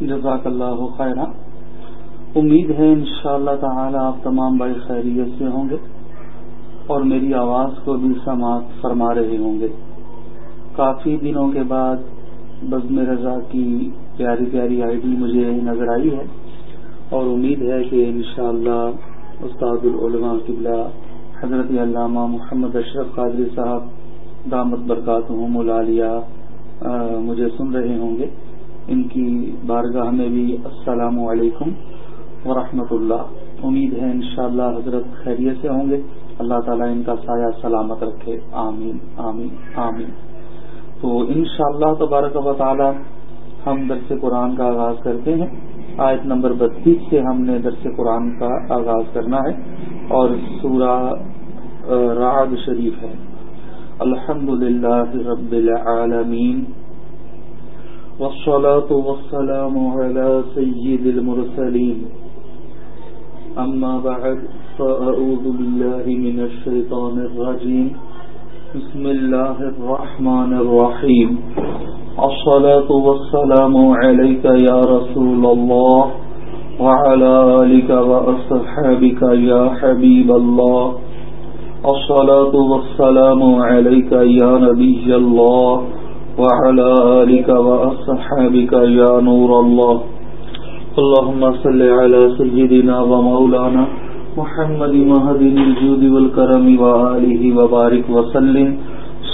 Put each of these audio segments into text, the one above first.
جزاک اللہ خیر امید ہے ان شاء اللہ تعالی آپ تمام بھائی خیریت سے ہوں گے اور میری آواز کو بھی سماعت فرما رہے ہوں گے۔ کافی دنوں کے بعد بزم رضا کی پیاری پیاری آئی ڈی مجھے نظر آئی ہے اور امید ہے کہ انشاءاللہ اللہ استاد العلماء قبلہ حضرت علامہ محمد اشرف قادری صاحب دامت برکات ملالیہ مجھے سن رہے ہوں گے۔ ان کی بارگاہ میں بھی السلام علیکم ورحمۃ اللہ امید ہے انشاءاللہ حضرت خیریت سے ہوں گے۔ اللہ تعالیٰ ان کا سایہ سلامت رکھے۔ آمین آمین آمین۔ تو انشاءاللہ اللہ تبارک و تعالی ہم درس قرآن کا آغاز کرتے ہیں۔ آیت نمبر بتیس سے ہم نے درس قرآن کا آغاز کرنا ہے اور سورہ رعد شریف ہے۔ الحمد للہ رب العالمین۔ والصلاة والسلام على سيد المرسلين. أما بعد، فأعوذ بالله من الشيطان الرجيم. بسم الله الرحمن الرحيم. الصلاة والسلام عليك يا رسول الله وعلى آلك وأصحابك يا حبيب الله. الصلاة والسلام عليك يا نبي الله وعلى آلك وأصحابك يا نور الله. اللهم صل على سيدنا ومولانا محمد مهدن الجود والكرم وآله وبارك وسلم.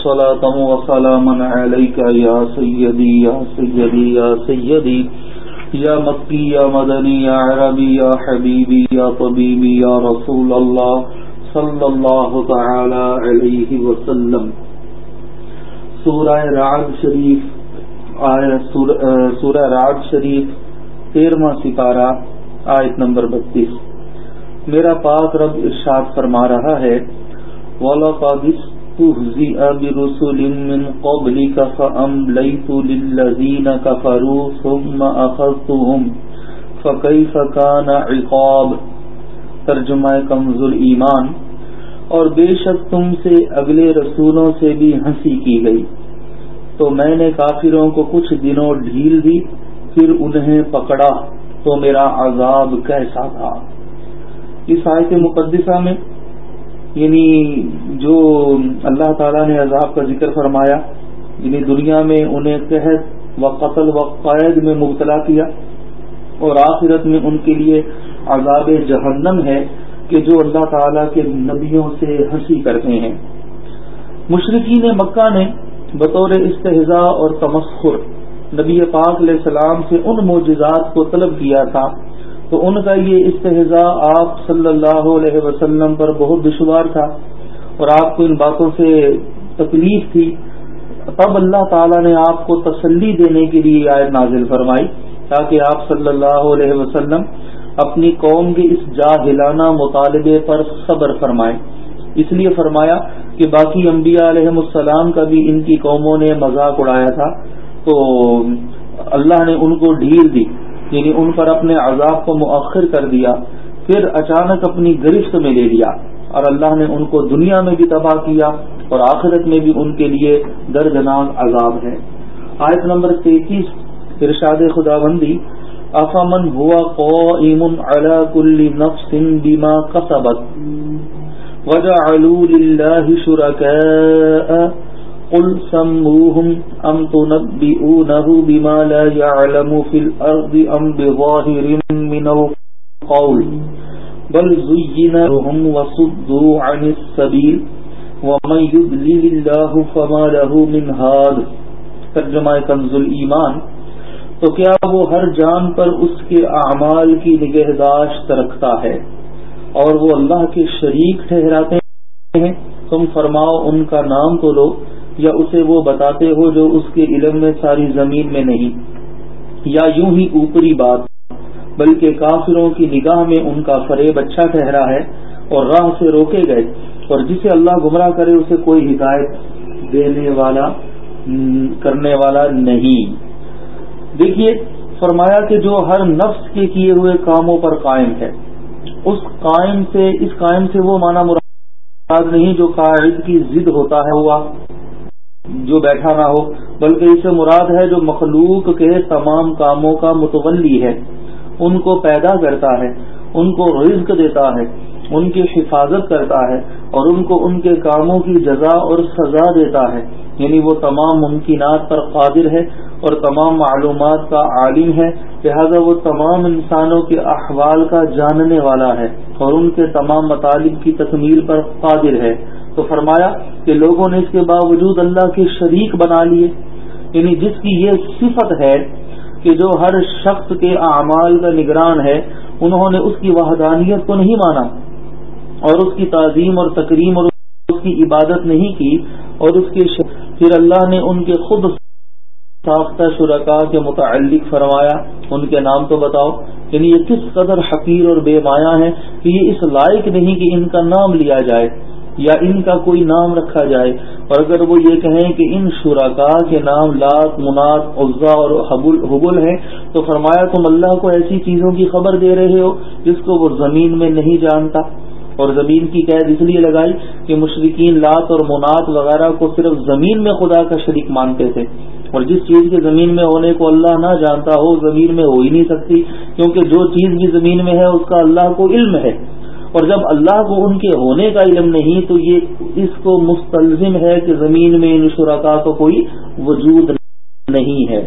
صلاة وسلاما عليك يا سيدي يا سيدي يا سيدي. يا مكي، يا مدني، يا عربي، يا حبيبي، يا طبيبي، يا رسول الله. صلى الله تعالى عليه وسلم. سورہ راگ شریف سورہ راگ شریف، تیرواں سپارہ، آیت نمبر بتیس۔ میرا پاک رب ارشاد فرما رہا ہے برسل من قبلك فأمليت للذين كفروا ثم أخذتهم فكيف كان عقاب؟ ترجمہ کمز ایمان اور بے شک تم سے اگلے رسولوں سے بھی ہنسی کی گئی۔ تو میں نے کافروں کو کچھ دنوں ڈھیل دی، پھر انہیں پکڑا۔ تو میرا عذاب کیسا تھا؟ اس آیت مقدسہ میں یعنی جو اللہ تعالیٰ نے عذاب کا ذکر فرمایا یعنی دنیا میں انہیں قحط و قتل و قید میں مبتلا کیا، اور آخرت میں ان کے لیے عذاب جہنم ہے۔ کہ جو اللہ تعالی کے نبیوں سے ہنسی کرتے ہیں۔ مشرقین مکہ نے بطور استحضاء اور تمسخر نبی پاک علیہ السلام سے ان معجزات کو طلب کیا تھا۔ تو ان کا یہ استحضاء آپ صلی اللہ علیہ وسلم پر بہت دشوار تھا اور آپ کو ان باتوں سے تکلیف تھی۔ تب اللہ تعالی نے آپ کو تسلی دینے کے لیے آئے نازل فرمائی تاکہ آپ صلی اللہ علیہ وسلم اپنی قوم کے اس جاہلانہ مطالبے پر صبر فرمائے۔ اس لیے فرمایا کہ باقی انبیاء علیہ السلام کا بھی ان کی قوموں نے مذاق اڑایا تھا۔ تو اللہ نے ان کو ڈھیل دی یعنی ان پر اپنے عذاب کو مؤخر کر دیا، پھر اچانک اپنی گرفت میں لے لیا۔ اور اللہ نے ان کو دنیا میں بھی تباہ کیا اور آخرت میں بھی ان کے لیے دردناک عذاب ہے۔ آیت نمبر تینتیس، ارشاد خدا بندی افمن هو قائم على كل نفس بما كسبت وجعلوا لله شركاء قل سموهم أم تنبئونه بما لا يعلم في الأرض أم بظاهر من القول بل زينهم وصدوا عن السبيل ومن يدلل الله فما له من هاد ترجمہ کنز الایمان تو کیا وہ ہر جان پر اس کے اعمال کی نگہداشت رکھتا ہے اور وہ اللہ کے شریک ٹھہراتے ہیں؟ تم فرماؤ ان کا نام تو لو یا اسے وہ بتاتے ہو جو اس کے علم میں ساری زمین میں نہیں۔ یا یوں ہی اوپری بات، بلکہ کافروں کی نگاہ میں ان کا فریب اچھا ٹھہرا ہے اور راہ سے روکے گئے، اور جسے اللہ گمراہ کرے اسے کوئی ہدایت دینے والا، کرنے والا نہیں۔ دیکھیے، فرمایا کہ جو ہر نفس کے کیے ہوئے کاموں پر قائم ہے، اس قائم سے، اس قائم سے وہ مانا مراد نہیں جو قائد کی ضد ہوتا ہے، ہوا، جو بیٹھا نہ ہو، بلکہ اسے مراد ہے جو مخلوق کے تمام کاموں کا متولی ہے۔ ان کو پیدا کرتا ہے، ان کو رزق دیتا ہے، ان کی حفاظت کرتا ہے، اور ان کو ان کے کاموں کی جزا اور سزا دیتا ہے۔ یعنی وہ تمام ممکنات پر قادر ہے اور تمام معلومات کا عالم ہے لہذا وہ تمام انسانوں کے احوال کا جاننے والا ہے اور ان کے تمام مطالب کی تکمیل پر قادر ہے۔ تو فرمایا کہ لوگوں نے اس کے باوجود اللہ کے شریک بنا لیے۔ یعنی جس کی یہ صفت ہے کہ جو ہر شخص کے اعمال کا نگران ہے، انہوں نے اس کی وحدانیت کو نہیں مانا اور اس کی تعظیم اور تکریم اور اس کی عبادت نہیں کی اور اس کے پھر اللہ نے ان کے خود ساختہ شرکا کے متعلق فرمایا، ان کے نام تو بتاؤ۔ یعنی یہ کس قدر حقیر اور بے مایا ہے کہ یہ اس لائق نہیں کہ ان کا نام لیا جائے یا ان کا کوئی نام رکھا جائے۔ اور اگر وہ یہ کہیں کہ ان شرکا کے نام لات، منات، عزا اور حبل ہیں، تو فرمایا، تم اللہ کو ایسی چیزوں کی خبر دے رہے ہو جس کو وہ زمین میں نہیں جانتا۔ اور زمین کی قید اس لیے لگائی کہ مشرقین لات اور منات وغیرہ کو صرف زمین میں خدا کا شریک مانتے تھے۔ اور جس چیز کے زمین میں ہونے کو اللہ نہ جانتا ہو، زمین میں ہو ہی نہیں سکتی، کیونکہ جو چیز بھی زمین میں ہے، اس کا اللہ کو علم ہے۔ اور جب اللہ کو ان کے ہونے کا علم نہیں، تو یہ اس کو مستلزم ہے کہ زمین میں ان شرکا کو کوئی وجود نہیں ہے۔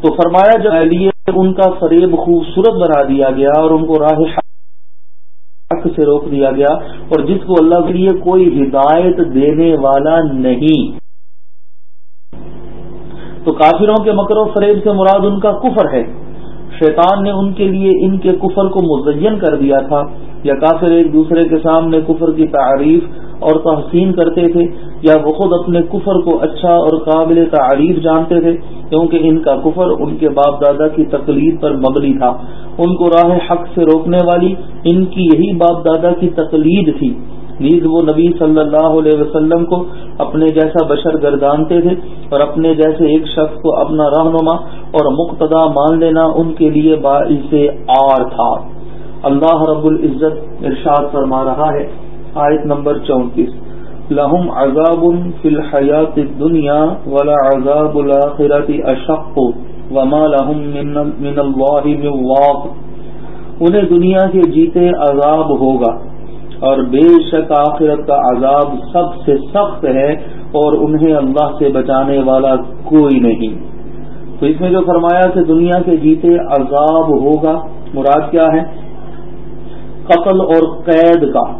تو فرمایا جو لیے ان کا فریب خوبصورت بنا دیا گیا اور ان کو راہ حق سے روک دیا گیا، اور جس کو اللہ کے لیے کوئی ہدایت دینے والا نہیں۔ تو کافروں کے مکر و فریب سے مراد ان کا کفر ہے۔ شیطان نے ان کے لیے ان کے کفر کو مزین کر دیا تھا۔ یا کافر ایک دوسرے کے سامنے کفر کی تعریف اور تحسین کرتے تھے، یا وہ خود اپنے کفر کو اچھا اور قابل تعریف جانتے تھے، کیونکہ ان کا کفر ان کے باپ دادا کی تقلید پر مبنی تھا۔ ان کو راہ حق سے روکنے والی ان کی یہی باپ دادا کی تقلید تھی۔ نیز وہ نبی صلی اللہ علیہ وسلم کو اپنے جیسا بشر گردانتے تھے اور اپنے جیسے ایک شخص کو اپنا رہنما اور مقتدا مان لینا ان کے لیے باعث آر تھا۔ اللہ رب العزت ارشاد فرما رہا ہے۔ آیت نمبر چونتیس۔ لہم عذاب فی الحیات الدنیا ولا عذاب الاخرت اشق وما لهم من اللہ من واق۔ انہیں دنیا کے جیتے عذاب ہوگا۔ اور بے شک آخرت کا عذاب سب سے سخت ہے اور انہیں اللہ سے بچانے والا کوئی نہیں۔ تو اس میں جو فرمایا کہ دنیا کے جیتے عذاب ہوگا، مراد کیا ہے؟ قتل اور قید کا،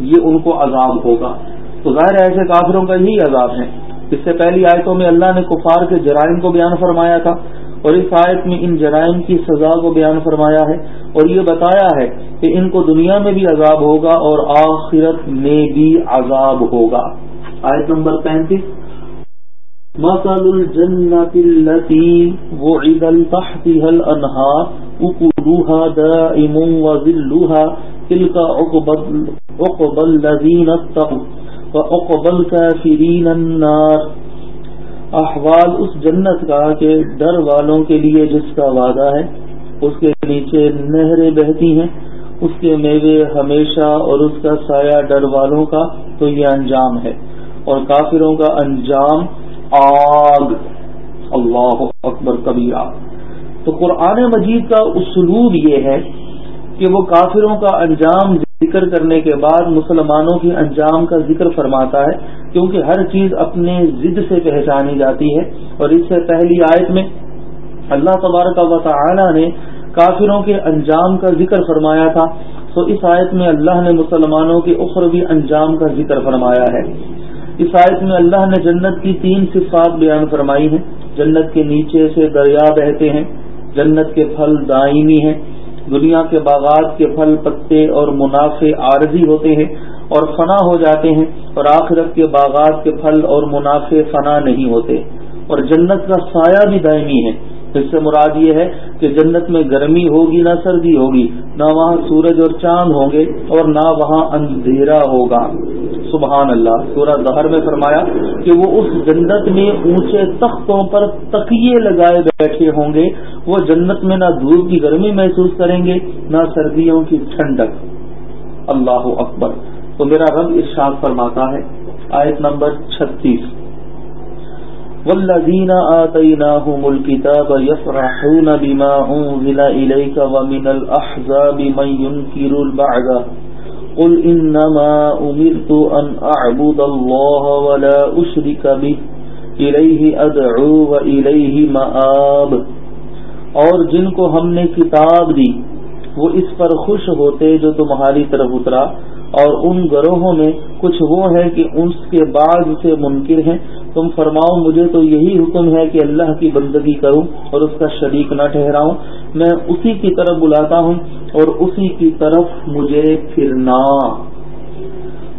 یہ ان کو عذاب ہوگا۔ تو ظاہر ایسے کافروں کا یہی عذاب ہے۔ اس سے پہلی آیتوں میں اللہ نے کفار کے جرائم کو بیان فرمایا تھا۔ اور اس آیت میں ان جرائم کی سزا کو بیان فرمایا ہے اور یہ بتایا ہے کہ ان کو دنیا میں بھی عذاب ہوگا اور آخرت میں بھی عذاب ہوگا۔ آیت نمبر پینتیس۔ مسل الجنت التي وعد تحتها الانهار اكلها دائم وظلها تلك عقب الذين اتقوا وعقب الكافرين النار۔ احوال اس جنت کا کہ ڈر والوں کے لیے جس کا وعدہ ہے، اس کے نیچے نہریں بہتی ہیں، اس کے میوے ہمیشہ اور اس کا سایہ ڈر والوں کا تو یہ انجام ہے۔ اور کافروں کا انجام آگ۔ اللہ اکبر کبیرہ۔ تو قرآن مجید کا اسلوب یہ ہے کہ وہ کافروں کا انجام ذکر کرنے کے بعد مسلمانوں کے انجام کا ذکر فرماتا ہے، کیونکہ ہر چیز اپنے ضد سے پہچانی جاتی ہے۔ اور اس سے پہلی آیت میں اللہ تبارک و تعالی نے کافروں کے انجام کا ذکر فرمایا تھا۔ تو اس آیت میں اللہ نے مسلمانوں کے اخروی انجام کا ذکر فرمایا ہے۔ اس آیت میں اللہ نے جنت کی تین صفات بیان فرمائی ہیں۔ جنت کے نیچے سے دریا بہتے ہیں، جنت کے پھل دائمی ہیں۔ دنیا کے باغات کے پھل، پتے اور منافع عارضی ہوتے ہیں اور فنا ہو جاتے ہیں اور آخرت کے باغات کے پھل اور منافع فنا نہیں ہوتے۔ اور جنت کا سایہ بھی دائمی ہے۔ اس سے مراد یہ ہے کہ جنت میں گرمی ہوگی، نہ سردی ہوگی، نہ وہاں سورج اور چاند ہوں گے اور نہ وہاں اندھیرا ہوگا۔ سبحان اللہ سورہ دہر میں فرمایا کہ وہ اس جنت میں اونچے تختوں پر تقیے لگائے بیٹھے ہوں گے، وہ جنت میں نہ دھوپ کی گرمی محسوس کریں گے، نہ سردیوں کی ٹھنڈک۔ اللہ اکبر۔ تو میرا رب ارشاد فرماتا ہے، آیت نمبر چھتیس۔ والذین آتیناہم الكتاب یفرحون بما انزل الیک ومن الاحزاب من ينکر البعض قل انما امرت ان اعبد الله ولا اشرك به. الیہ ادعو و الیہ مآب. اور جن کو ہم نے کتاب دی، وہ اس پر خوش ہوتے جو تمہاری طرف اترا۔ اور ان گروہوں میں کچھ وہ ہے کہ اس کے بعد سے منکر ہیں۔ تم فرماؤ، مجھے تو یہی حکم ہے کہ اللہ کی بندگی کروں اور اس کا شریک نہ ٹھہراؤں۔ میں اسی کی طرف بلاتا ہوں اور اسی کی طرف مجھے پھرنا۔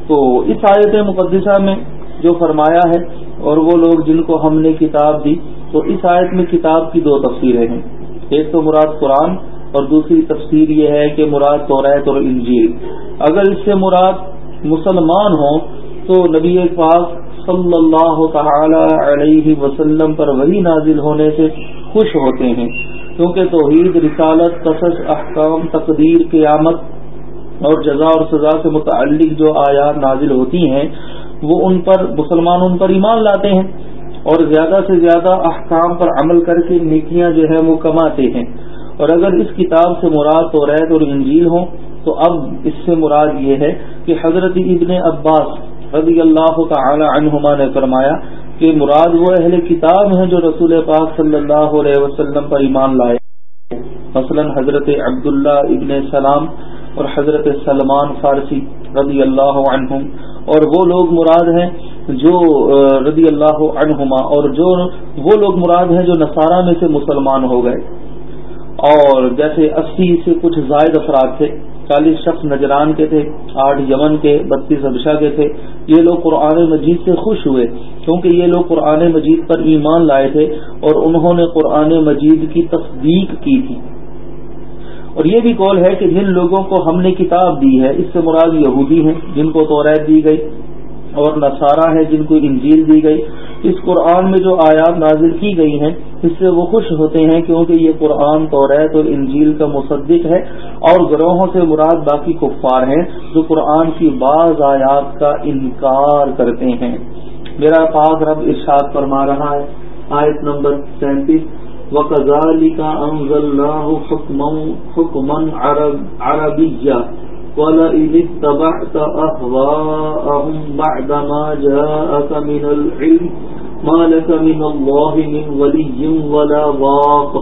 تو اس آیت مقدسہ میں جو فرمایا ہے، اور وہ لوگ جن کو ہم نے کتاب دی، تو اس آیت میں کتاب کی دو تفسیریں ہیں۔ ایک تو مراد قرآن اور دوسری تفسیر یہ ہے کہ مراد توریت اور انجیل اگر اس سے مراد مسلمان ہوں، تو نبی پاک صلی اللہ تعالی علیہ وسلم پر وہی نازل ہونے سے خوش ہوتے ہیں، کیونکہ توحید، رسالت، قصص، احکام، تقدیر، قیامت اور جزا اور سزا سے متعلق جو آیات نازل ہوتی ہیں، وہ ان پر مسلمان ان پر ایمان لاتے ہیں اور زیادہ سے زیادہ احکام پر عمل کر کے نیکیاں جو ہے وہ کماتے ہیں۔ اور اگر اس کتاب سے مراد تو ریت اور انجیل ہوں، تو اب اس سے مراد یہ ہے کہ حضرت ابن عباس رضی اللہ تعالی عنہما نے فرمایا کہ مراد وہ اہل کتاب ہیں جو رسول پاک صلی اللہ علیہ وسلم پر ایمان لائے۔ مثلا حضرت عبداللہ ابن سلام اور حضرت سلمان فارسی رضی اللہ عنہم، اور وہ لوگ مراد ہیں جو رضی اللہ عنہما، اور جو، وہ لوگ مراد ہیں جو نصارہ میں سے مسلمان ہو گئے۔ اور جیسے اسی سے کچھ زائد افراد تھے، چالیس شخص نجران کے تھے، آٹھ یمن کے، بتیس ابشا کے تھے۔ یہ لوگ قرآن مجید سے خوش ہوئے، کیونکہ یہ لوگ قرآن مجید پر ایمان لائے تھے اور انہوں نے قرآن مجید کی تصدیق کی تھی۔ اور یہ بھی قول ہے کہ جن لوگوں کو ہم نے کتاب دی ہے، اس سے مراد یہودی ہیں، جن کو توریت دی گئی۔ اور نصارہ ہے جن کو انجیل دی گئی۔ اس قرآن میں جو آیات نازل کی گئی ہیں، اس سے وہ خوش ہوتے ہیں کیونکہ یہ قرآن توریت اور انجیل کا مصدق ہے اور گروہوں سے مراد باقی کفار ہیں جو قرآن کی بعض آیات کا انکار کرتے ہیں۔ میرا پاک رب ارشاد فرما رہا ہے۔ آیت نمبر سینتیس۔ وَقَذَلِكَ أَنزَلْنَاهُ حُكْمًا عَرَبِيًّا۔ وَلَئِنِ اتَّبَعْتَ أَهْوَاءَهُمْ بَعْدَمَا جَاءَكَ مِنَ الْعِلْمِ من ولی ولا واق۔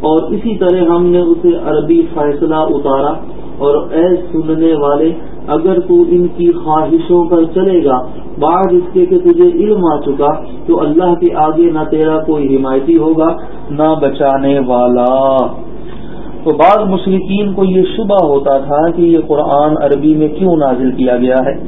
اور اسی طرح ہم نے اسے عربی فیصلہ اتارا، اور اے سننے والے، اگر تو ان کی خواہشوں پر چلے گا، بعد اس کے کہ تجھے علم آ چکا، تو اللہ کے آگے نہ تیرا کوئی حمایتی ہوگا، نہ بچانے والا۔ تو بعض مشرقین کو یہ شبہ ہوتا تھا کہ یہ قرآن عربی میں کیوں نازل کیا گیا ہے۔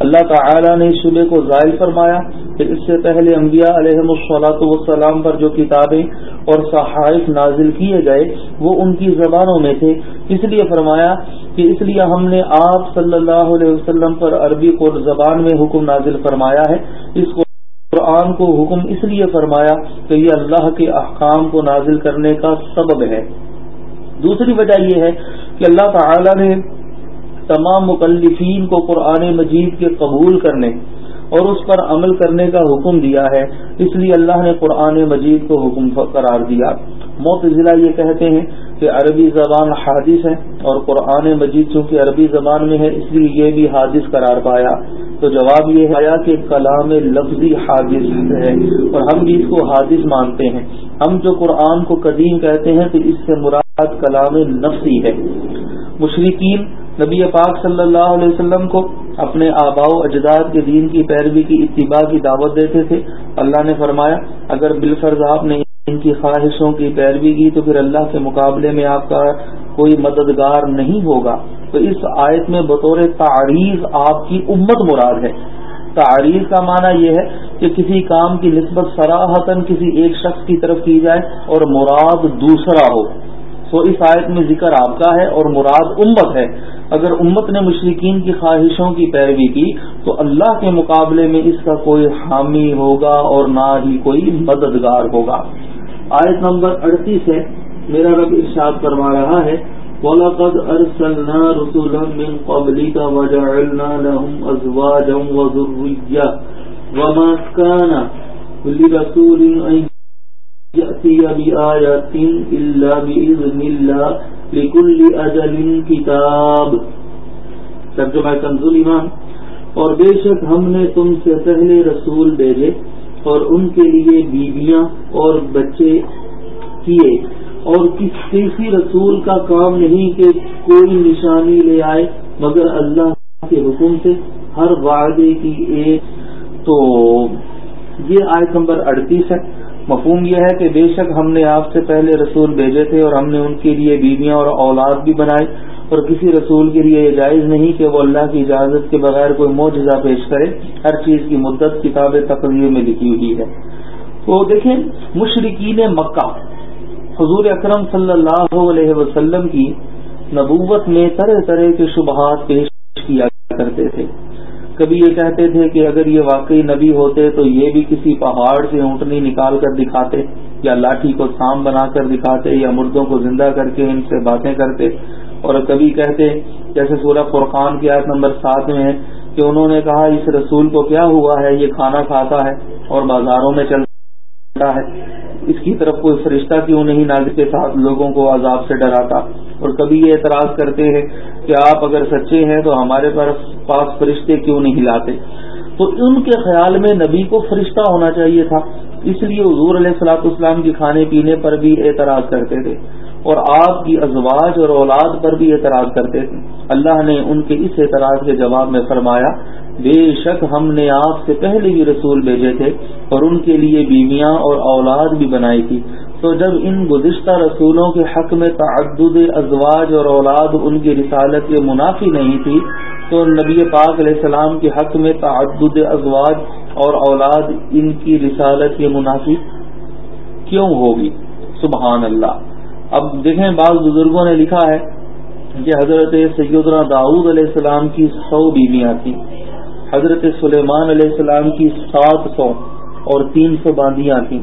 اللہ تعالی نے اس شبے کو ظاہر فرمایا کہ اس سے پہلے انبیاء علیہ الصلاۃ والسلام پر جو کتابیں اور صحائف نازل کیے گئے، وہ ان کی زبانوں میں تھے۔ اس لیے فرمایا کہ اس لیے ہم نے آپ صلی اللہ علیہ وسلم پر عربی کو زبان میں حکم نازل فرمایا ہے۔ اس کو قرآن کو حکم اس لیے فرمایا کہ یہ اللہ کے احکام کو نازل کرنے کا سبب ہے۔ دوسری وجہ یہ ہے کہ اللہ تعالی نے تمام مکلفین کو قرآن مجید کے قبول کرنے اور اس پر عمل کرنے کا حکم دیا ہے، اس لیے اللہ نے قرآن مجید کو حکم قرار دیا۔ موت ضلع یہ کہتے ہیں کہ عربی زبان حادث ہے اور قرآن مجید چونکہ عربی زبان میں ہے، اس لیے یہ بھی حادث قرار پایا۔ تو جواب یہ آیا کہ کلام لفظی حادث ہے اور ہم بھی اس کو حادث مانتے ہیں۔ ہم جو قرآن کو قدیم کہتے ہیں تو اس سے مراد کلام نفسی ہے۔ مشرقین نبی پاک صلی اللہ علیہ وسلم کو اپنے آبا و اجداد کے دین کی پیروی کی اتباع کی دعوت دیتے تھے۔ اللہ نے فرمایا، اگر بالفرض آپ نے ان کی خواہشوں کی پیروی کی تو پھر اللہ کے مقابلے میں آپ کا کوئی مددگار نہیں ہوگا۔ تو اس آیت میں بطور تعریض آپ کی امت مراد ہے۔ تعریض کا معنی یہ ہے کہ کسی کام کی نسبت سراہتن کسی ایک شخص کی طرف کی جائے اور مراد دوسرا ہو۔ تو اس آیت میں ذکر آپ کا ہے اور مراد امت ہے۔ اگر امت نے مشرقین کی خواہشوں کی پیروی کی، تو اللہ کے مقابلے میں اس کا کوئی حامی ہوگا اور نہ ہی کوئی مددگار ہوگا۔ آیت نمبر اڑتیس ہے۔ میرا رب ارشاد کروا رہا ہے، وَلَقَدْ أَرْسَلْنَا رُسُولًا مِّن قَبْلِكَ وَجَعَلْنَا لَهُمْ أَزْوَاجًا وَذُرِّيَّةً وَمَا كَانَ لرسول أن يأتي بآيات إلا بإذن الله لكل أجل كتاب. ترجمہ کنزول ایمان. اور بے شک ہم نے تم سے پہلے رسول بھیجے اور ان کے لیے بیویاں اور بچے کیے اور کسی رسول کا کام نہیں کہ کوئی نشانی لے آئے مگر اللہ کے حکم سے ہر وعدے کی ایک تو یہ آیت نمبر اڑتیس ہے. مفہوم یہ ہے کہ بے شک ہم نے آپ سے پہلے رسول بھیجے تھے اور ہم نے ان کے لیے بیویاں اور اولاد بھی بنائے اور کسی رسول کے لیے یہ جائز نہیں کہ وہ اللہ کی اجازت کے بغیر کوئی معجزہ پیش کرے۔ ہر چیز کی مدت کتاب تقریر میں لکھی ہوئی ہے۔ تو دیکھیں مشرقین مکہ، حضور اکرم صلی اللہ علیہ وسلم کی نبوت میں طرح طرح کے شبہات پیش کیا کرتے تھے۔ کبھی یہ کہتے تھے کہ اگر یہ واقعی نبی ہوتے تو یہ بھی کسی پہاڑ سے اونٹنی نکال کر دکھاتے یا لاٹھی کو سام بنا کر دکھاتے یا مردوں کو زندہ کر کے ان سے باتیں کرتے اور کبھی کہتے، جیسے سورہ فرقان کی آیت نمبر سات میں ہے کہ انہوں نے کہا، اس رسول کو کیا ہوا ہے؟ یہ کھانا کھاتا ہے اور بازاروں میں چلتا ہے۔ اس کی طرف کوئی فرشتہ کیوں نہیں ناز کے ساتھ لوگوں کو عذاب سے ڈراتا؟ اور کبھی یہ اعتراض کرتے ہیں کہ آپ اگر سچے ہیں تو ہمارے پاس فرشتے کیوں نہیں لاتے؟ تو ان کے خیال میں نبی کو فرشتہ ہونا چاہیے تھا، اس لیے حضور علیہ السلاط اسلام کے کھانے پینے پر بھی اعتراض کرتے تھے۔ اور آپ کی ازواج اور اولاد پر بھی اعتراض کرتے تھے۔ اللہ نے ان کے اس اعتراض کے جواب میں فرمایا، بے شک ہم نے آپ سے پہلے بھی رسول بھیجے تھے اور ان کے لیے بیویاں اور اولاد بھی بنائی تھی۔ تو جب ان گزشتہ رسولوں کے حق میں تعدد ازواج اور اولاد ان کی رسالت کے منافی نہیں تھی، تو نبی پاک علیہ السلام کے حق میں تعدد ازواج اور اولاد ان کی رسالت کے منافی کیوں ہوگی؟ سبحان اللہ۔ اب دیکھیں بعض بزرگوں نے لکھا ہے کہ حضرت سیدنا داؤد علیہ السلام کی سو بیویاں تھیں، حضرت سلیمان علیہ السلام کی سات سو اور تین سو باندیاں تھیں۔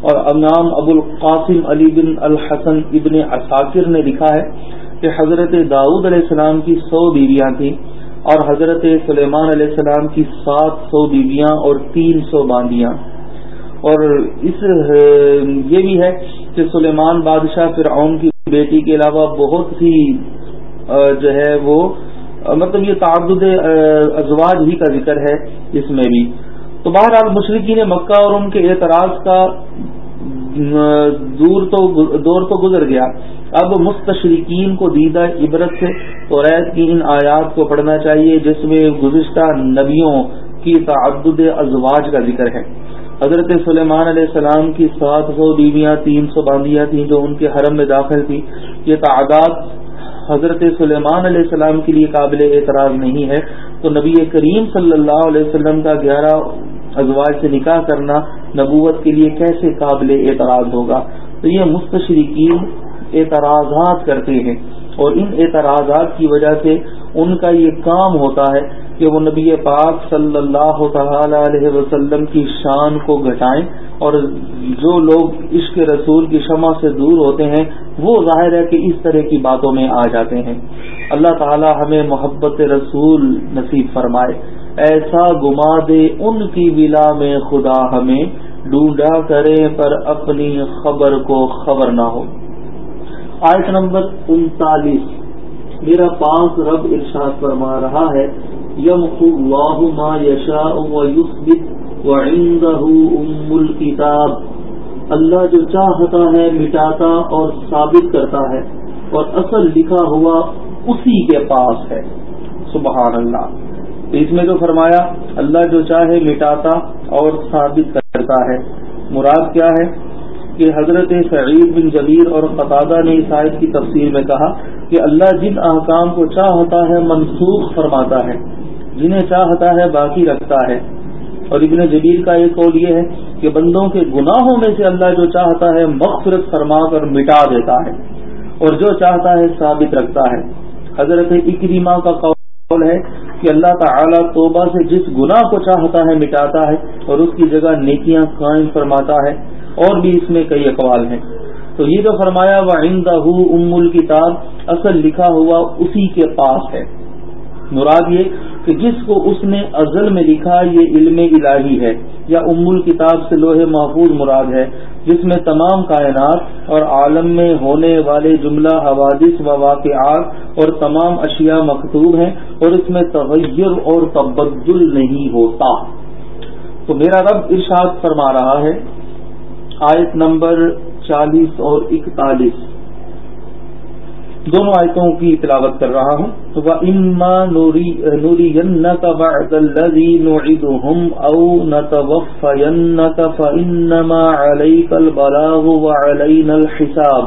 اور امام ابو القاسم علی بن الحسن ابن اساکر نے لکھا ہے کہ حضرت داؤد علیہ السلام کی سو بیویاں تھیں اور حضرت سلیمان علیہ السلام کی سات سو بیویاں اور تین سو باندیاں۔ اور اس یہ بھی ہے کہ سلیمان بادشاہ فرعون کی بیٹی کے علاوہ بہت سی جو ہے وہ مطلب یہ تعدد ازواج ہی کا ذکر ہے اس میں بھی۔ تو بہرحال مشرقین مکہ اور ان کے اعتراض کا دور تو دور تو گزر گیا۔ اب مستشرقین کو دیدہ عبرت سے تو ریت کی ان آیات کو پڑھنا چاہیے، جس میں گزشتہ نبیوں کی تعدد ازواج کا ذکر ہے۔ حضرت سلیمان علیہ السلام کی سات سو بیویاں، تین سو باندیاں تھیں جو ان کے حرم میں داخل تھی یہ تعداد حضرت سلیمان علیہ السلام کے لیے قابل اعتراض نہیں ہے۔ تو نبی کریم صلی اللہ علیہ وسلم کا گیارہ ازواج سے نکاح کرنا نبوت کے لیے کیسے قابل اعتراض ہوگا؟ تو یہ مستشرقین اعتراضات کرتے ہیں اور ان اعتراضات کی وجہ سے ان کا یہ کام ہوتا ہے کہ وہ نبی پاک صلی اللہ تعالی علیہ وسلم کی شان کو گھٹائیں اور جو لوگ عشق رسول کی شمع سے دور ہوتے ہیں، وہ ظاہر ہے کہ اس طرح کی باتوں میں آ جاتے ہیں۔ اللہ تعالی ہمیں محبت رسول نصیب فرمائے۔ ایسا گما دے ان کی ولا میں خدا ہمیں ڈونڈا کرے پر اپنی خبر کو خبر نہ ہو۔ آیت نمبر انتالیس۔ میرا پانچ رب ارشاد فرما رہا ہے یم اللہ ما یشا ام الکتاب اللہ جو چاہتا ہے، مٹاتا اور ثابت کرتا ہے۔ اور اصل لکھا ہوا اسی کے پاس ہے۔ سبحان اللہ۔ اس میں تو فرمایا، اللہ جو چاہے، مٹاتا اور ثابت کرتا ہے۔ مراد کیا ہے؟ کہ حضرت سعید بن جبیر اور قطادہ نے اس آیت کی تفسیر میں کہا کہ اللہ جن احکام کو چاہتا ہے، منسوخ فرماتا ہے۔ جنہیں چاہتا ہے باقی رکھتا ہے۔ اور ابن جبیر کا ایک قول یہ ہے کہ بندوں کے گناہوں میں سے اللہ جو چاہتا ہے مغفرت فرما کر مٹا دیتا ہے اور جو چاہتا ہے ثابت رکھتا ہے۔ حضرت اکریما کا قول ہے کہ اللہ تعالی توبہ سے جس گناہ کو چاہتا ہے مٹاتا ہے اور اس کی جگہ نیکیاں قائم فرماتا ہے، اور بھی اس میں کئی اقوال ہیں۔ تو یہ جو فرمایا وہ آئندہ ام الکتاب اصل لکھا ہوا اسی کے پاس ہے۔ مراد یہ کہ جس کو اس نے ازل میں لکھا یہ علم الہی ہے یا ام الکتاب سے لوہے محفوظ مراد ہے، جس میں تمام کائنات اور عالم میں ہونے والے جملہ، حوادث و واقعات اور تمام اشیاء مکتوب ہیں اور اس میں تغیر اور تبدل نہیں ہوتا۔ تو میرا رب ارشاد فرما رہا ہے، آیت نمبر چالیس اور اکتالیس۔ دونوں آیتوں کی تلاوت کر رہا ہوں۔ وہ اما نوری نوری او فانما عليك البلاغ وعلينا الحساب۔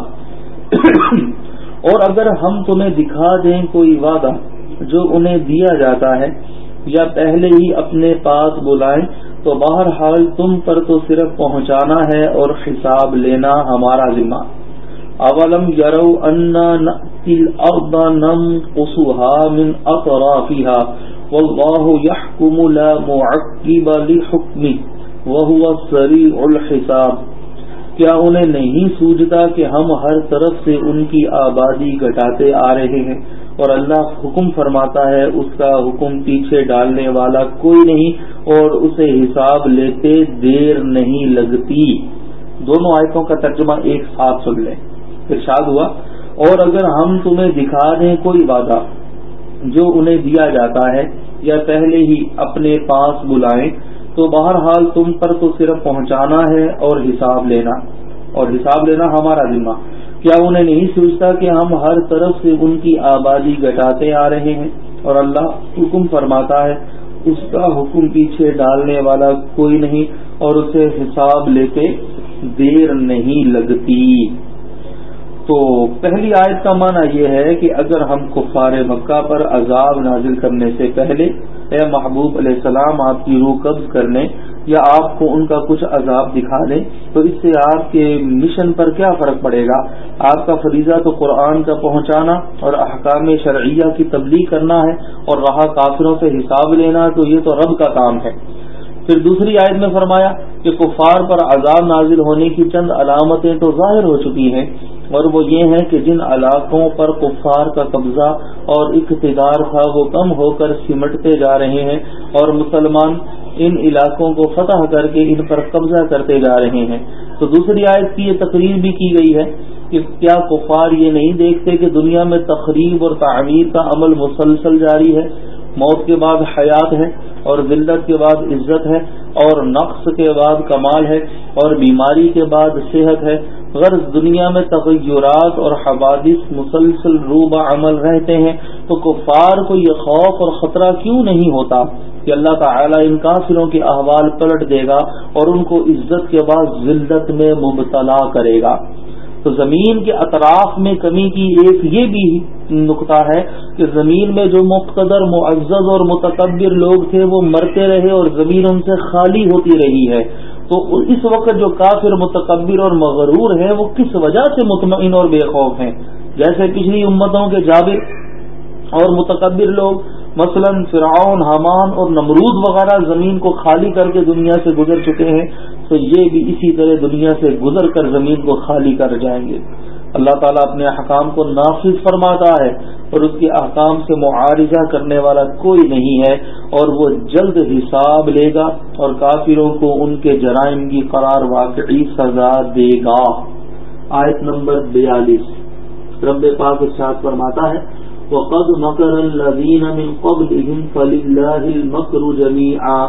اور اگر ہم تمہیں دکھا دیں کوئی وعدہ جو انہیں دیا جاتا ہے یا پہلے ہی اپنے پاس بلائیں، تو بہرحال تم پر تو صرف پہنچانا ہے اور حساب لینا ہمارا ذمہ۔ اولم یرو انا نأتی الارض ننقصها من اطرافها والله يحكم لا معقب لحكمه، وهو سریع الحساب۔ کیا انہیں نہیں سوجتا کہ ہم ہر طرف سے ان کی آبادی گٹاتے آ رہے ہیں؟ اور اللہ حکم فرماتا ہے، اس کا حکم پیچھے ڈالنے والا کوئی نہیں، اور اسے حساب لیتے دیر نہیں لگتی۔ دونوں آیتوں کا ترجمہ ایک ساتھ سن لیں۔ ارشاد ہوا، اور اگر ہم تمہیں دکھا دیں کوئی وعدہ جو انہیں دیا جاتا ہے، یا پہلے ہی اپنے پاس بلائیں، تو بہرحال تم پر تو صرف پہنچانا ہے اور حساب لینا۔ اور حساب لینا ہمارا ذمہ۔ کیا انہیں نہیں سوچتا کہ ہم ہر طرف سے ان کی آبادی گٹاتے آ رہے ہیں؟ اور اللہ حکم فرماتا ہے، اس کا حکم پیچھے ڈالنے والا کوئی نہیں، اور اسے حساب لیتے دیر نہیں لگتی۔ تو پہلی آیت کا معنی یہ ہے کہ اگر ہم کفار مکہ پر عذاب نازل کرنے سے پہلے اے محبوب علیہ السلام، آپ کی روح قبض کرنے یا آپ کو ان کا کچھ عذاب دکھا دیں تو اس سے آپ کے مشن پر کیا فرق پڑے گا؟ آپ کا فریضہ تو قرآن کا پہنچانا اور احکام شرعیہ کی تبلیغ کرنا ہے اور رہا کافروں سے حساب لینا، تو یہ تو رب کا کام ہے۔ پھر دوسری آیت میں فرمایا کہ کفار پر عذاب نازل ہونے کی چند علامتیں تو ظاہر ہو چکی ہیں۔ اور وہ یہ ہے کہ جن علاقوں پر کفار کا قبضہ اور اقتدار تھا، وہ کم ہو کر سمٹتے جا رہے ہیں اور مسلمان ان علاقوں کو فتح کر کے ان پر قبضہ کرتے جا رہے ہیں۔ تو دوسری آیت کی یہ تقریر بھی کی گئی ہے کہ کیا کفار یہ نہیں دیکھتے کہ دنیا میں تقریب اور تعمیر کا عمل مسلسل جاری ہے؟ موت کے بعد حیات ہے اور ذلت کے بعد عزت ہے اور نقص کے بعد کمال ہے اور بیماری کے بعد صحت ہے غرض دنیا میں تغیرات اور حوادث مسلسل روبہ عمل رہتے ہیں تو کفار کو یہ خوف اور خطرہ کیوں نہیں ہوتا کہ اللہ تعالی ان کافروں کے احوال پلٹ دے گا اور ان کو عزت کے بعد ذلت میں مبتلا کرے گا؟ تو زمین کے اطراف میں کمی کی ایک یہ بھی نقطہ ہے کہ زمین میں جو مقتدر، معزز اور متکبر لوگ تھے وہ مرتے رہے اور زمین ان سے خالی ہوتی رہی ہے۔ تو اس وقت جو کافر متکبر اور مغرور ہیں، وہ کس وجہ سے مطمئن اور بے خوف ہیں؟ جیسے پچھلی امتوں کے جابر اور متکبر لوگ، مثلا فرعون، حمان اور نمرود وغیرہ زمین کو خالی کر کے دنیا سے گزر چکے ہیں، تو یہ بھی اسی طرح دنیا سے گزر کر زمین کو خالی کر جائیں گے۔ اللہ تعالیٰ اپنے احکام کو نافذ فرماتا ہے اور اس کے احکام سے معارضہ کرنے والا کوئی نہیں ہے اور وہ جلد حساب لے گا اور کافروں کو ان کے جرائم کی قرار واقعی سزا دے گا۔ آیت نمبر بیالیس۔ رب پاک ارشاد فرماتا ہے، وقد مكر الذين من قبلهم فلله المكر جميعا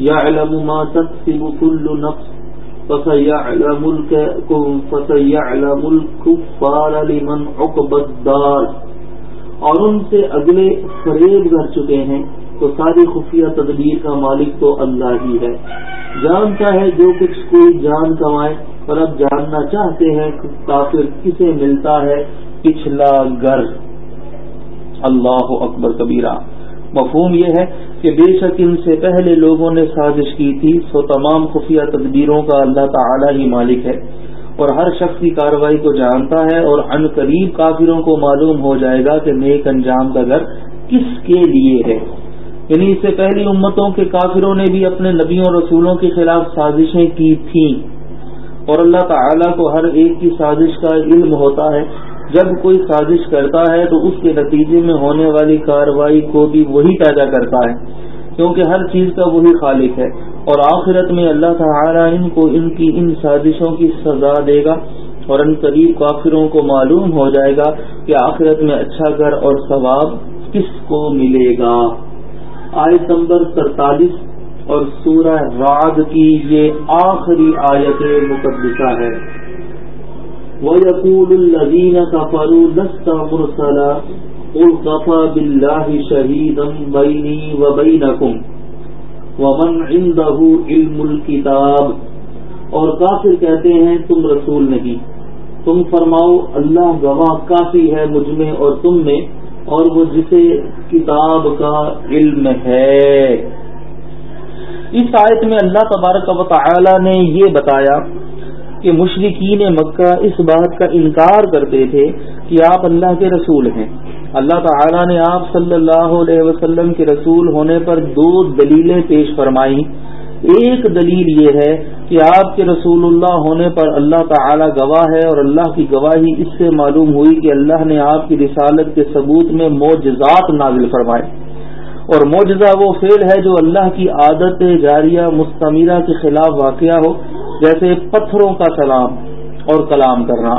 يعلم ما تكسب كل نفس فسيعلم لمن عقب اور ان سے اگلے فریب کر چکے ہیں تو ساری خفیہ تدبیر کا مالک تو اللہ ہی ہے۔ جانتا ہے جو کچھ کوئی جان کمائے پر اب جاننا چاہتے ہیں کافر کسے ملتا ہے پچھلا گر اللہ اکبر کبیرہ۔ مفہوم یہ ہے کہ بے شک ان سے پہلے لوگوں نے سازش کی تھی، سو تمام خفیہ تدبیروں کا اللہ تعالی ہی مالک ہے۔ اور ہر شخص کی کاروائی کو جانتا ہے اور ان قریب کافروں کو معلوم ہو جائے گا کہ نیک انجام کا گھر کس کے لیے ہے۔ یعنی اس سے پہلی امتوں کے کافروں نے بھی اپنے نبیوں رسولوں کے خلاف سازشیں کی تھیں۔ اور اللہ تعالی کو ہر ایک کی سازش کا علم ہوتا ہے۔ جب کوئی سازش کرتا ہے تو اس کے نتیجے میں ہونے والی کاروائی کو بھی وہی پیدا کرتا ہے، کیونکہ ہر چیز کا وہی خالق ہے۔ اور آخرت میں اللہ تعالی ان کو ان کی ان سازشوں کی سزا دے گا اور ان قریب کافروں کو معلوم ہو جائے گا کہ آخرت میں اچھا گھر اور ثواب کس کو ملے گا۔ آیت نمبر سینتالیس اور سورہ راد کی یہ آخری آیت مقدسہ ہے۔ وَيَقُولُ الَّذِينَ كَفَرُوا لَسْتَ مُرْسَلًا قُلْ قَفَى بِاللَّهِ شَهِيدًا بَيْنِي وَبَيْنَكُمْ وَمَنْ عِنْدَهُ عِلْمُ الْكِتَابِ اور کافر کہتے ہیں، تم رسول نہیں۔ تم فرماؤ، اللہ گواہ کافی ہے مجھ میں اور تم میں، اور وہ جسے کتاب کا علم ہے۔ اس آیت میں اللہ تبارک و تعالی نے یہ بتایا کہ مشرقین مکہ اس بات کا انکار کرتے تھے کہ آپ اللہ کے رسول ہیں۔ اللہ تعالی نے آپ صلی اللہ علیہ وسلم کے رسول ہونے پر دو دلیلیں پیش فرمائی ایک دلیل یہ ہے کہ آپ کے رسول اللہ ہونے پر اللہ تعالی گواہ ہے اور اللہ کی گواہی اس سے معلوم ہوئی کہ اللہ نے آپ کی رسالت کے ثبوت میں معجزات نازل فرمائے۔ اور معجزہ وہ فعل ہے جو اللہ کی عادت جاریہ مستمرہ کے خلاف واقعہ ہو۔ جیسے پتھروں کا سلام اور کلام کرنا،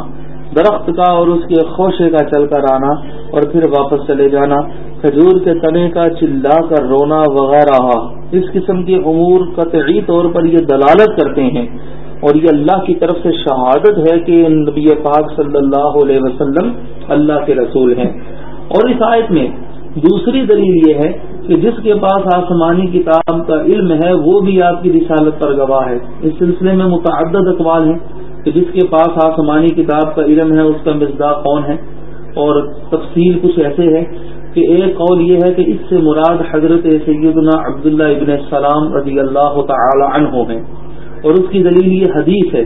درخت کا اور اس کے خوشے کا چل کر آنا اور پھر واپس چلے جانا، کھجور کے تنے کا چلا کر رونا وغیرہ۔ اس قسم کے امور قطعی طور پر یہ دلالت کرتے ہیں۔ اور یہ اللہ کی طرف سے شہادت ہے کہ نبی پاک صلی اللہ علیہ وسلم اللہ کے رسول ہیں۔ اور اس آیت میں دوسری دلیل یہ ہے کہ جس کے پاس آسمانی کتاب کا علم ہے، وہ بھی آپ کی رسالت پر گواہ ہے۔ اس سلسلے میں متعدد اقوال ہیں کہ جس کے پاس آسمانی کتاب کا علم ہے، اس کا مزداق کون ہے؟ اور تفصیل کچھ ایسے ہے کہ ایک قول یہ ہے کہ اس سے مراد حضرت سیدنا عبداللہ ابن السلام رضی اللہ تعالی عنہ ہیں۔ اور اس کی دلیل یہ حدیث ہے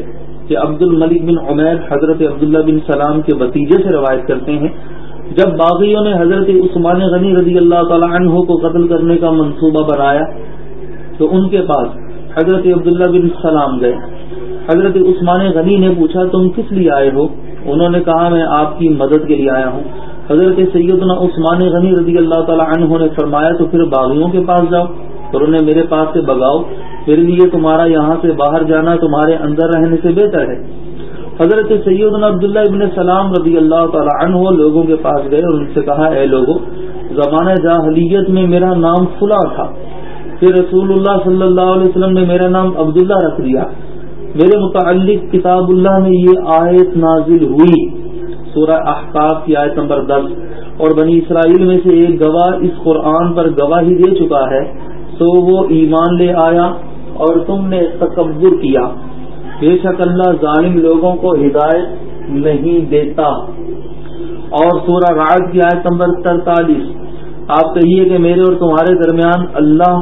کہ عبد الملک بن عمیر حضرت عبداللہ بن سلام کے بتیجے سے روایت کرتے ہیں جب باغیوں نے حضرت عثمان غنی رضی اللہ تعالی عنہ کو قتل کرنے کا منصوبہ بنایا، تو ان کے پاس حضرت عبداللہ بن سلام گئے۔ حضرت عثمان غنی نے پوچھا، تم کس لیے آئے ہو؟ انہوں نے کہا، میں آپ کی مدد کے لیے آیا ہوں۔ حضرت سیدنا عثمان غنی رضی اللہ تعالی عنہ نے فرمایا، تو پھر باغیوں کے پاس جاؤ اور انہیں میرے پاس سے بگاؤ پھر لیے تمہارا یہاں سے باہر جانا تمہارے اندر رہنے سے بہتر ہے۔ حضرت سیدنا عبداللہ ابن سلام رضی اللہ تعالی عنہ لوگوں کے پاس گئے اور ان سے کہا، اے لوگوں زمانہ جاہلیت میں میرا نام فلا تھا۔ پھر رسول اللہ صلی اللہ علیہ وسلم نے میرا نام عبداللہ رکھ دیا۔ میرے متعلق کتاب اللہ میں یہ آیت نازل ہوئی۔ سورہ احقاف کی آیت نمبر دس۔ اور بنی اسرائیل میں سے ایک گواہ اس قرآن پر گواہی دے چکا ہے۔ تو وہ ایمان لے آیا اور تم نے تکبر کیا۔ بے شک اللہ ظالم لوگوں کو ہدایت نہیں دیتا۔ اور سورہ راج کی آیت نمبر ترتالیس، آپ کہیے کہ میرے اور تمہارے درمیان اللہ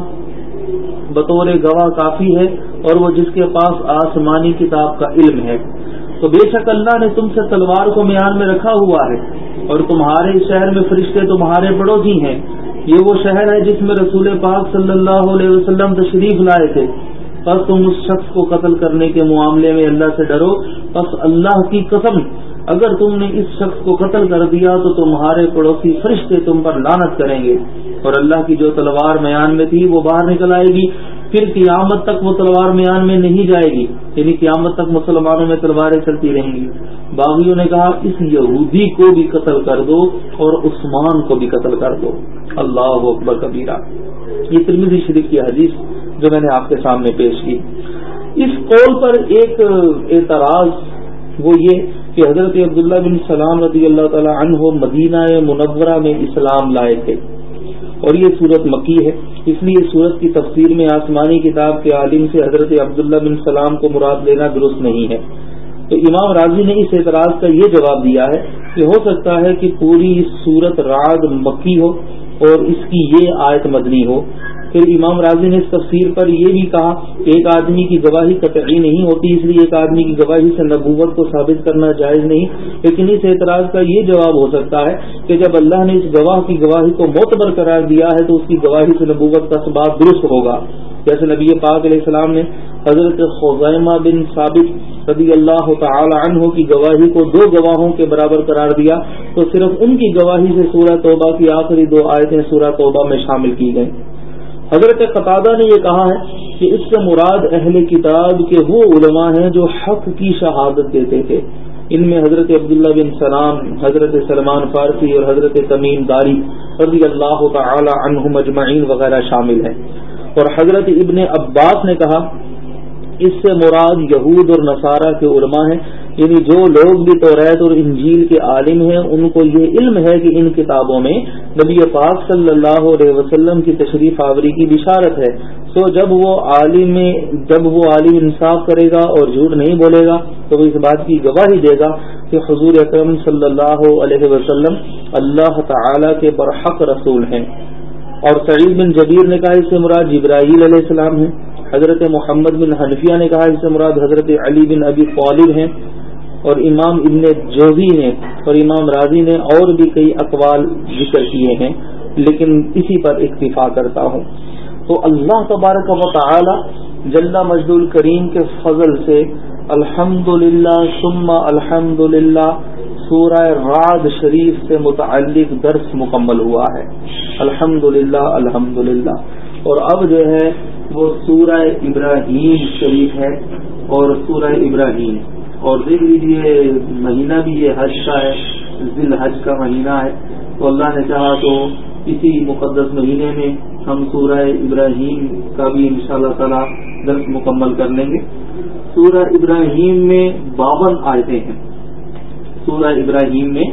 بطور گواہ کافی ہے اور وہ جس کے پاس آسمانی کتاب کا علم ہے۔ تو بے شک اللہ نے تم سے تلوار کو میان میں رکھا ہوا ہے اور تمہارے شہر میں فرشتے تمہارے پڑوسی ہیں۔ یہ وہ شہر ہے جس میں رسول پاک صلی اللہ علیہ وسلم تشریف لائے تھے۔ بس تم اس شخص کو قتل کرنے کے معاملے میں اللہ سے ڈرو، بس اللہ کی قسم اگر تم نے اس شخص کو قتل کر دیا تو تمہارے پڑوسی فرشتے تم پر لانت کریں گے۔ اور اللہ کی جو تلوار میان میں تھی وہ باہر نکل آئے گی۔ پھر قیامت تک وہ تلوار میان میں نہیں جائے گی۔ یعنی قیامت تک مسلمانوں میں تلواریں چلتی رہیں گی۔ باغیوں نے کہا، اس یہودی کو بھی قتل کر دو اور عثمان کو بھی قتل کر دو۔ اللہ اکبر کبیرہ۔ یہ ترمیزی شریف کی حدیث جو میں نے آپ کے سامنے پیش کی۔ اس قول پر ایک اعتراض وہ یہ کہ حضرت عبداللہ بن سلام رضی اللہ تعالی عنہ مدینہ منورہ میں اسلام لائے تھے۔ اور یہ صورت مکی ہے۔ اس لیے صورت کی تفسیر میں آسمانی کتاب کے عالم سے حضرت عبداللہ بن سلام کو مراد لینا درست نہیں ہے۔ تو امام راضی نے اس اعتراض کا یہ جواب دیا ہے کہ ہو سکتا ہے کہ پوری صورت راگ مکی ہو اور اس کی یہ آیت مدنی ہو۔ پھر امام راضی نے اس تفسیر پر یہ بھی کہا کہ ایک آدمی کی گواہی قطعی نہیں ہوتی، اس لیے ایک آدمی کی گواہی سے نبوت کو ثابت کرنا جائز نہیں۔ لیکن اس اعتراض کا یہ جواب ہو سکتا ہے کہ جب اللہ نے اس گواہ کی گواہی کو معتبر قرار دیا ہے تو اس کی گواہی سے نبوت کا سباب درست ہوگا۔ جیسے نبی پاک علیہ السلام نے حضرت خزیمہ بن ثابت رضی اللہ تعالی عنہ کی گواہی کو دو گواہوں کے برابر قرار دیا، تو صرف ان کی گواہی سے سورہ توبہ کی آخری دو آیتیں سورہ توبہ میں شامل کی گئیں۔ حضرت قطادہ نے یہ کہا ہے کہ اس سے مراد اہل کتاب کے وہ علماء ہیں جو حق کی شہادت دیتے تھے۔ ان میں حضرت عبداللہ بن سلام، حضرت سلمان فارسی اور حضرت تمیم داری رضی اللہ تعالی عنہ مجمعین وغیرہ شامل ہیں۔ اور حضرت ابن عباس نے کہا، اس سے مراد یہود اور نصارہ کے علماء ہیں یعنی جو لوگ بھی توریت اور انجیل کے عالم ہیں، ان کو یہ علم ہے کہ ان کتابوں میں نبی پاک صلی اللہ علیہ وسلم کی تشریف آوری کی بشارت ہے۔ سو جب وہ عالم جب وہ عالم انصاف کرے گا اور جھوٹ نہیں بولے گا، تو وہ اس بات کی گواہی دے گا کہ حضور اکرم صلی اللہ علیہ وسلم اللہ تعالی کے برحق رسول ہیں۔ اور سعید بن جبیر نے کہا اس سے مراد جبرائیل علیہ السلام ہیں۔ حضرت محمد بن حنفیہ نے کہا اس سے مراد حضرت علی بن ابی طالب ہیں۔ اور امام ابن جوزی نے اور امام راضی نے اور بھی کئی اقوال ذکر کیے ہیں، لیکن اسی پر اکتفا کرتا ہوں۔ تو اللہ تبارک و تعالی جلد مجد الکریم کے فضل سے الحمد للہ سما الحمد للہ سورہ راد شریف سے متعلق درس مکمل ہوا ہے۔ الحمد للہ الحمد للہ اور اب جو ہے وہ سورہ ابراہیم شریف ہے اور سورہ ابراہیم۔ اور دیکھ لیجیے مہینہ بھی یہ حج کا ہے ذیل حج کا مہینہ ہے۔ تو اللہ نے چاہا تو اسی مقدس مہینے میں ہم سورہ ابراہیم کا بھی ان شاء اللہ تعالی درس مکمل کر لیں گے۔ سورہ ابراہیم میں باون آیتیں ہیں۔ سورہ ابراہیم میں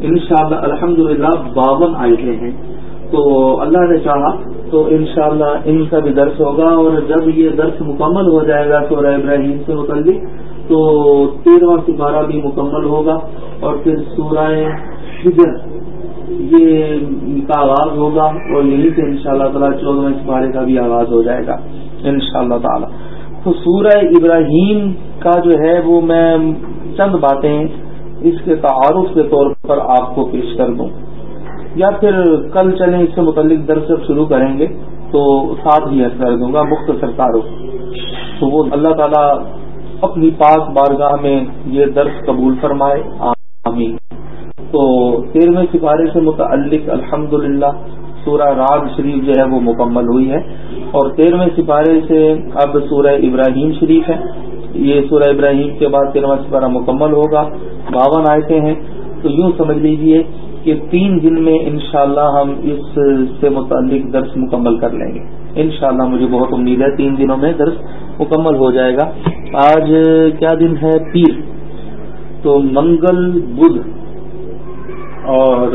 انشاءاللہ شاء الحمد للہ باون آیتیں ہیں۔ تو اللہ نے چاہا تو انشاءاللہ ان کا بھی درس ہوگا اور جب یہ درس مکمل ہو جائے گا سورہ ابراہیم سے متعلق تو تیرواں سپارہ بھی مکمل ہوگا اور پھر سورہ ہجر یہ کا آغاز ہوگا اور یہیں سے ان شاء اللہ تعالیٰ چودہ سپارے کا بھی آغاز ہو جائے گا ان شاء اللہ تعالیٰ۔ تو سورہ ابراہیم کا جو ہے وہ میں چند باتیں اس کے تعارف کے طور پر آپ کو پیش کر دوں۔ یا پھر کل چلیں اس سے متعلق درس شروع کریں گے تو ساتھ ہی کر دوں گا مختصر تعارف۔ تو وہ اللہ تعالیٰ اپنی پاک بارگاہ میں یہ درس قبول فرمائے، آمین۔ تو تیرہویں سپارے سے متعلق الحمد للہ سورہ راگ شریف جو ہے وہ مکمل ہوئی ہے۔ اور تیرہویں سپارے سے اب سورہ ابراہیم شریف ہے۔ یہ سورہ ابراہیم کے بعد تیرہواں سپارہ مکمل ہوگا۔ باون آئے ہیں۔ تو یوں سمجھ لیجیے کہ تین دن میں انشاءاللہ ہم اس سے متعلق درس مکمل کر لیں گے۔ انشاءاللہ مجھے بہت امید ہے تین دنوں میں درس مکمل ہو جائے گا۔ آج کیا دن ہے؟ پیر۔ تو منگل، بدھ۔ اور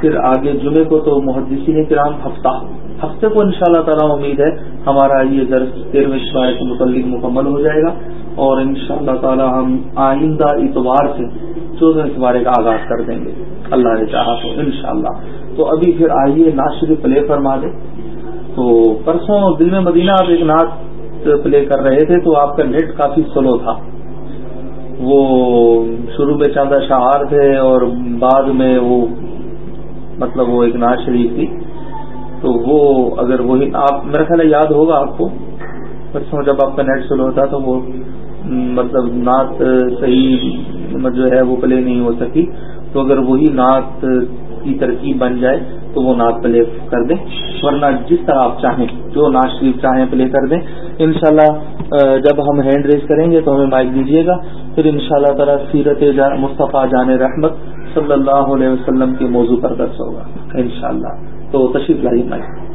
پھر آگے جمعے کو تو محدثی نے کرام ہفتہ۔ ہفتے کو انشاءاللہ شاء تعالیٰ امید ہے ہمارا یہ درس تیرہویں شمارے کے متعلق مکمل ہو جائے گا۔ اور انشاءاللہ شاء اللہ تعالیٰ ہم آئندہ اتوار سے چودہ سپارے کا آغاز کر دیں گے۔ اللہ نے چاہا تو انشاءاللہ۔ تو ابھی پھر آئیے ناشر پلے فرما دیں۔ تو پرسوں دل میں مدینہ آپ ایک نعت پلے کر رہے تھے تو آپ کا نیٹ کافی سلو تھا۔ وہ شروع میں چاندہ شہار تھے اور بعد میں وہ مطلب وہ ایک ناز شریف تھی۔ تو وہ اگر وہی آپ، میرا خیال یاد ہوگا آپ کو۔ پرسوں جب آپ کا نیٹ سلو تھا تو وہ مطلب نعت صحیح جو ہے وہ پلے نہیں ہو سکی۔ تو اگر وہی نعت کی ترکیب بن جائے تو وہ نعت پلے کر دیں۔ ورنہ جس طرح آپ چاہیں، جو ناز شریف چاہیں پلے کر دیں۔ انشاءاللہ جب ہم ہینڈ ریز کریں گے تو ہمیں مائک دیجیے گا۔ پھر ان شاء اللہ سیرت مصطفیٰ جان رحمت صلی اللہ علیہ وسلم کے موضوع پر درس ہوگا، انشاءاللہ۔ تو تشریف لائیے مائک۔